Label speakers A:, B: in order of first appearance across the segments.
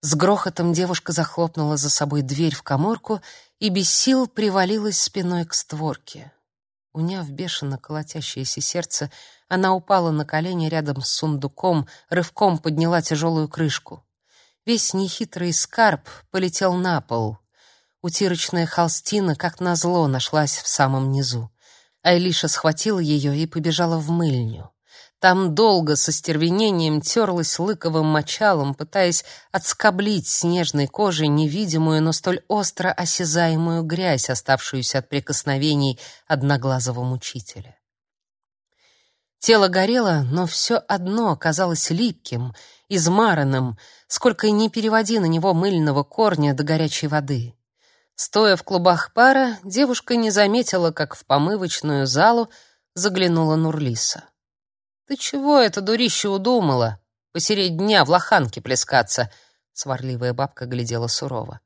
A: С грохотом девушка захлопнула за собой дверь в каморку и без сил привалилась спиной к створке. Уняв бешено колотящееся сердце, она упала на колени рядом с сундуком, рывком подняла тяжелую крышку. Весь нехитрый скарб полетел на пол. Утирочная холстина, как назло, нашлась в самом низу. Айлиша схватила ее и побежала в мыльню. Там долго со стервенением терлась лыковым мочалом, пытаясь отскоблить снежной кожей невидимую, но столь остро осязаемую грязь, оставшуюся от прикосновений одноглазого мучителя. Тело горело, но все одно оказалось липким, измаранным, сколько ни переводи на него мыльного корня до горячей воды. Стоя в клубах пара, девушка не заметила, как в помывочную залу заглянула Нурлиса. «Ты чего это, дурище, удумала? Посередь дня в лоханке плескаться?» Сварливая бабка глядела сурово.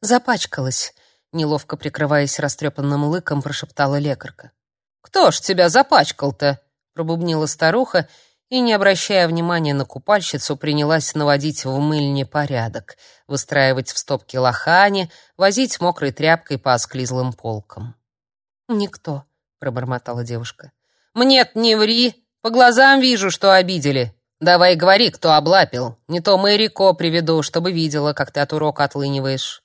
A: «Запачкалась», — неловко прикрываясь растрепанным лыком, прошептала лекарка. «Кто ж тебя запачкал-то?» — пробубнила старуха и, не обращая внимания на купальщицу, принялась наводить в мыльне порядок, выстраивать в стопки лохани, возить мокрой тряпкой по осклизлым полкам. «Никто», — пробормотала девушка. «Мне-то не ври!» По глазам вижу, что обидели. Давай говори, кто облапил. Не то Мэрико приведу, чтобы видела, как ты от урока отлыниваешь.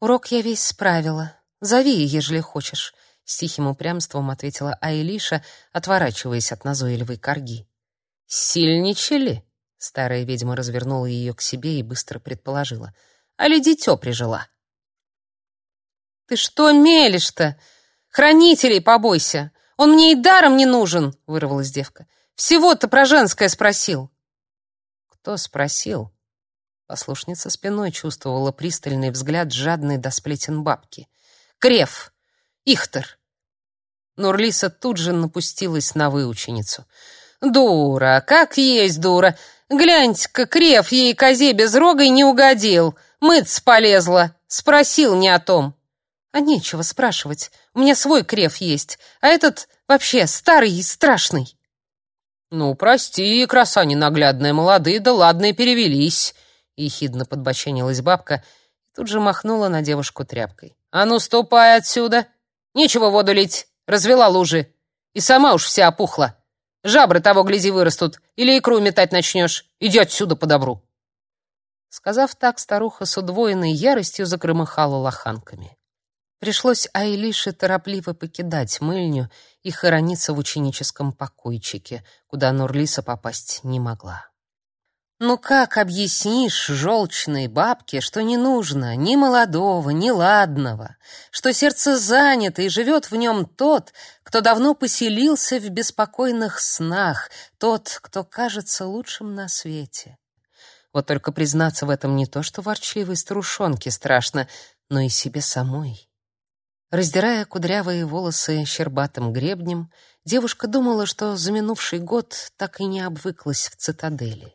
A: Урок я весь справила. Зови, ежели хочешь, с тихим упрямством ответила Айлиша, отворачиваясь от назойливой корги. Сильничали? Старая ведьма развернула ее к себе и быстро предположила: "Али дитё прижила?" Ты что мелешь-то? Хранителей побойся. Он мне и даром не нужен, вырвалась девка. Всего-то про женское спросил. Кто спросил? Послушница спиной чувствовала пристальный взгляд жадной до сплетен бабки. Крев, Ихтер. Нурлиса тут же напустилась на выученицу. Дура, как есть дура. Гляньте-ка, Крев ей козе без рога и не угодил. Мыться полезла. Спросил не о том. А нечего спрашивать. У меня свой крев есть, а этот вообще старый и страшный. Ну, прости, краса ненаглядная, молодые да ладные перевелись, ехидно подбоченилась бабка и тут же махнула на девушку тряпкой. А ну, ступай отсюда. Нечего воду лить, развела лужи. И сама уж вся опухла. Жабры того гляди вырастут, или икру метать начнешь. Иди отсюда по добру. Сказав так, старуха с удвоенной яростью загромыхала лоханками. Пришлось Айлише торопливо покидать мыльню и хорониться в ученическом покойчике, куда Нурлиса попасть не могла. Ну как объяснишь желчной бабке, что не нужно ни молодого, ни ладного, что сердце занято и живет в нем тот, кто давно поселился в беспокойных снах, тот, кто кажется лучшим на свете? Вот только признаться в этом не то, что ворчливой старушонке страшно, но и себе самой. Раздирая кудрявые волосы щербатым гребнем, девушка думала, что за минувший год так и не обвыклась в цитадели.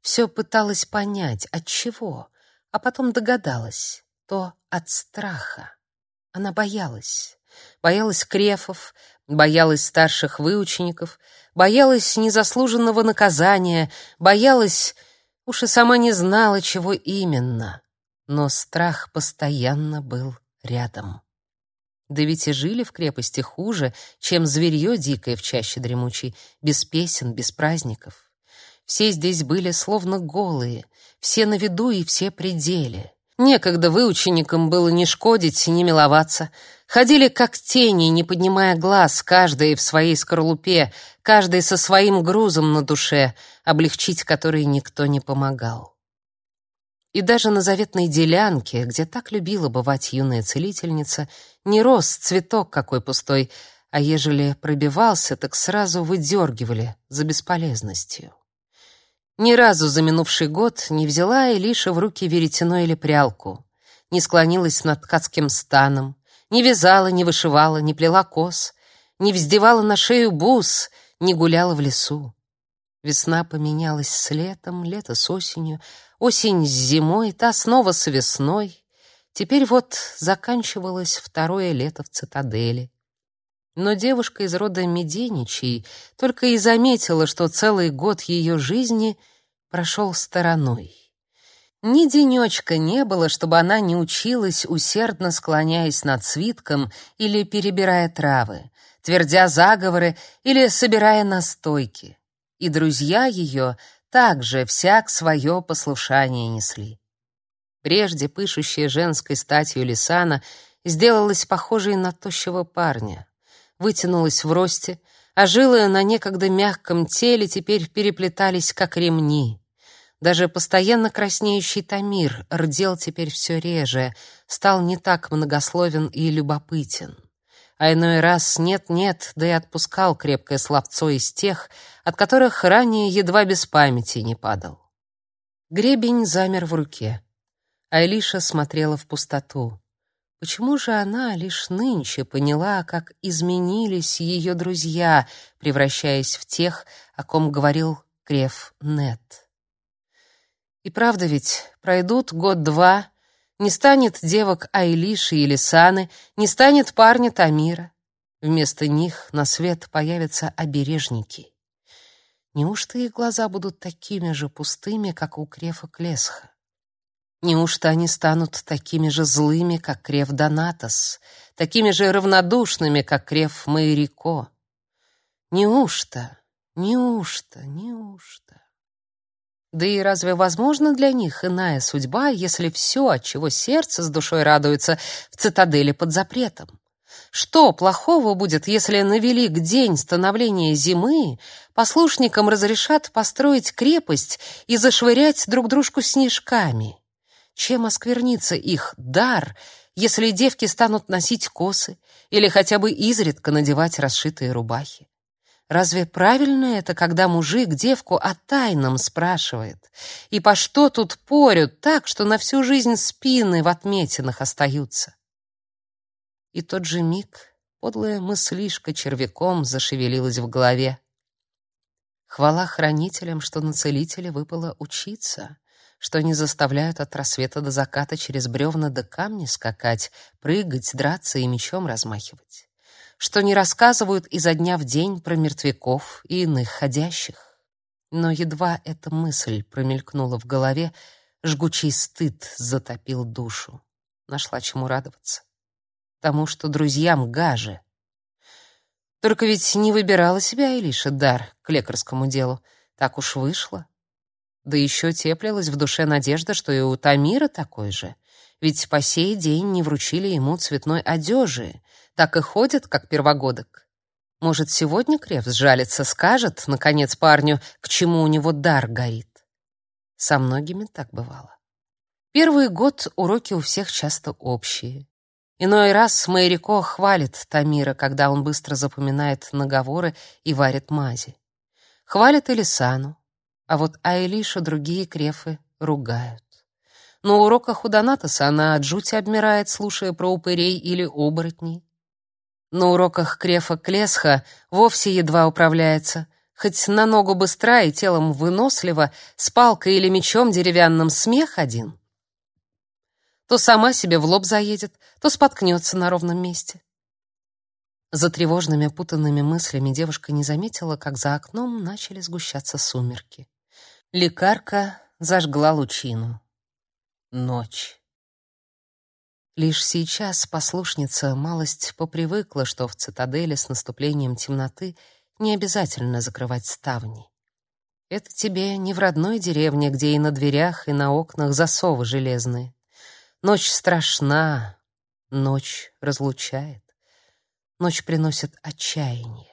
A: Все пыталась понять, от чего, а потом догадалась, то от страха. Она боялась. Боялась крефов, боялась старших выучеников, боялась незаслуженного наказания, боялась, уж и сама не знала, чего именно. Но страх постоянно был рядом. Да ведь и жили в крепости хуже, чем зверье дикое в чаще дремучей, без песен, без праздников. Все здесь были словно голые, все на виду и все пределе. Некогда выученикам было ни шкодить, ни миловаться. Ходили как тени, не поднимая глаз, каждый в своей скорлупе, каждый со своим грузом на душе, облегчить который никто не помогал. И даже на заветной делянке, где так любила бывать юная целительница, не рос цветок какой пустой, а ежели пробивался, так сразу выдергивали за бесполезностью. Ни разу за минувший год не взяла Элиша в руки веретено или прялку, не склонилась над ткацким станом, не вязала, не вышивала, не плела кос, не вздевала на шею бус, не гуляла в лесу. Весна поменялась с летом, лето с осенью, осень с зимой, та снова с весной. Теперь вот заканчивалось второе лето в цитадели. Но девушка из рода Меденичей только и заметила, что целый год ее жизни прошел стороной. Ни денечка не было, чтобы она не училась, усердно склоняясь над свитком или перебирая травы, твердя заговоры или собирая настойки. И друзья ее также всяк свое послушание несли. Прежде пышущая женской статью Лисана сделалась похожей на тощего парня, вытянулась в росте, а жилы на некогда мягком теле теперь переплетались, как ремни. Даже постоянно краснеющий Тамир рдел теперь все реже, стал не так многословен и любопытен. А иной раз нет-нет, да и отпускал крепкое словцо из тех, от которых ранее едва без памяти не падал. Гребень замер в руке. Айлиша смотрела в пустоту. Почему же она лишь нынче поняла, как изменились ее друзья, превращаясь в тех, о ком говорил Креф Нет? И правда ведь, пройдут год-два, не станет девок Айлиши или Саны, не станет парня Тамира. Вместо них на свет появятся обережники. Неужто их глаза будут такими же пустыми, как у Крефа Клесха? Неужто они станут такими же злыми, как Креф Донатос, такими же равнодушными, как Креф Майрико? Неужто, неужто, неужто? Да и разве возможно для них иная судьба, если все, от чего сердце с душой радуется, в цитадели под запретом? Что плохого будет, если на велик день становления зимы послушникам разрешат построить крепость и зашвырять друг дружку снежками? Чем осквернится их дар, если девки станут носить косы или хотя бы изредка надевать расшитые рубахи? Разве правильно это, когда мужик девку о тайном спрашивает? И по что тут порют так, что на всю жизнь спины в отметинах остаются? И тот же миг подлая мыслишка червяком зашевелилась в голове. Хвала хранителям, что на целителя выпало учиться, что они заставляют от рассвета до заката через бревна до камни скакать, прыгать, драться и мечом размахивать что не рассказывают изо дня в день про мертвяков и иных ходящих. Но едва эта мысль промелькнула в голове, жгучий стыд затопил душу. Нашла чему радоваться. Тому, что друзьям гаже. Только ведь не выбирала себя Элиша дар к лекарскому делу. Так уж вышло. Да еще теплилась в душе надежда, что и у Тамира такой же. Ведь по сей день не вручили ему цветной одежи, так и ходит, как первогодок. Может, сегодня Крев сжалится, скажет, наконец, парню, к чему у него дар горит. Со многими так бывало. Первый год уроки у всех часто общие. Иной раз Майрико хвалит Тамира, когда он быстро запоминает наговоры и варит мази. Хвалит Элисану, а вот Айлиша другие крефы ругают. На уроках у Донатоса она от жути обмирает, слушая про упырей или оборотней. На уроках Крефа Клесха вовсе едва управляется, хоть на ногу быстра и телом вынослива, с палкой или мечом деревянным смех один. То сама себе в лоб заедет, то споткнется на ровном месте. За тревожными путанными мыслями девушка не заметила, как за окном начали сгущаться сумерки. Лекарка зажгла лучину. Ночь. Лишь сейчас послушница малость попривыкла, что в цитадели с наступлением темноты не обязательно закрывать ставни. Это тебе не в родной деревне, где и на дверях, и на окнах засовы железные. Ночь страшна, ночь разлучает, ночь приносит отчаяние.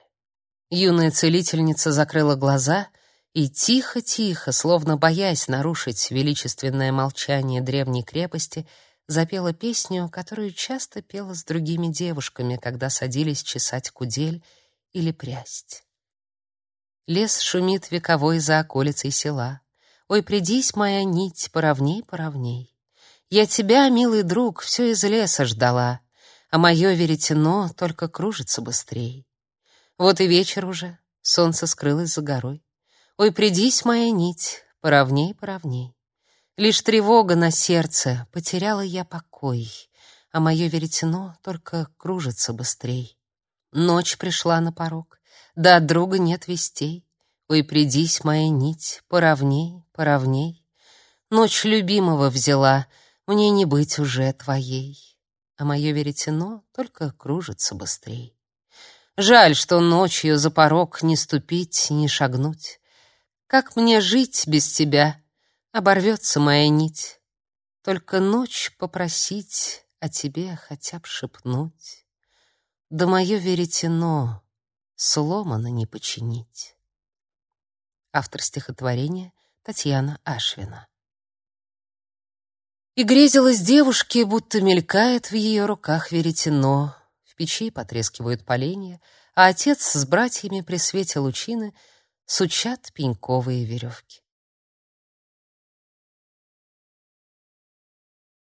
A: Юная целительница закрыла глаза — и тихо-тихо, словно боясь нарушить величественное молчание древней крепости, запела песню, которую часто пела с другими девушками, когда садились чесать кудель или прясть. Лес шумит вековой за околицей села. Ой, придись, моя нить, поровней, поровней. Я тебя, милый друг, все из леса ждала, а мое веретено только кружится быстрей. Вот и вечер уже, солнце скрылось за горой. Ой, придись, моя нить, поровней, поровней. Лишь тревога на сердце, потеряла я покой, а мое веретено только кружится быстрей. Ночь пришла на порог, да от друга нет вестей. Ой, придись, моя нить, поровней, поровней. Ночь любимого взяла, мне не быть уже твоей, а мое веретено только кружится быстрей. Жаль, что ночью за порог не ступить, не шагнуть. Как мне жить без тебя? Оборвется моя нить. Только ночь попросить о тебе хотя б шепнуть. Да мое веретено сломано не починить. Автор стихотворения Татьяна Ашвина. И грезилось девушке, будто мелькает в ее руках веретено, в печи потрескивают поленья, а отец с братьями при свете лучины сучат пеньковые веревки.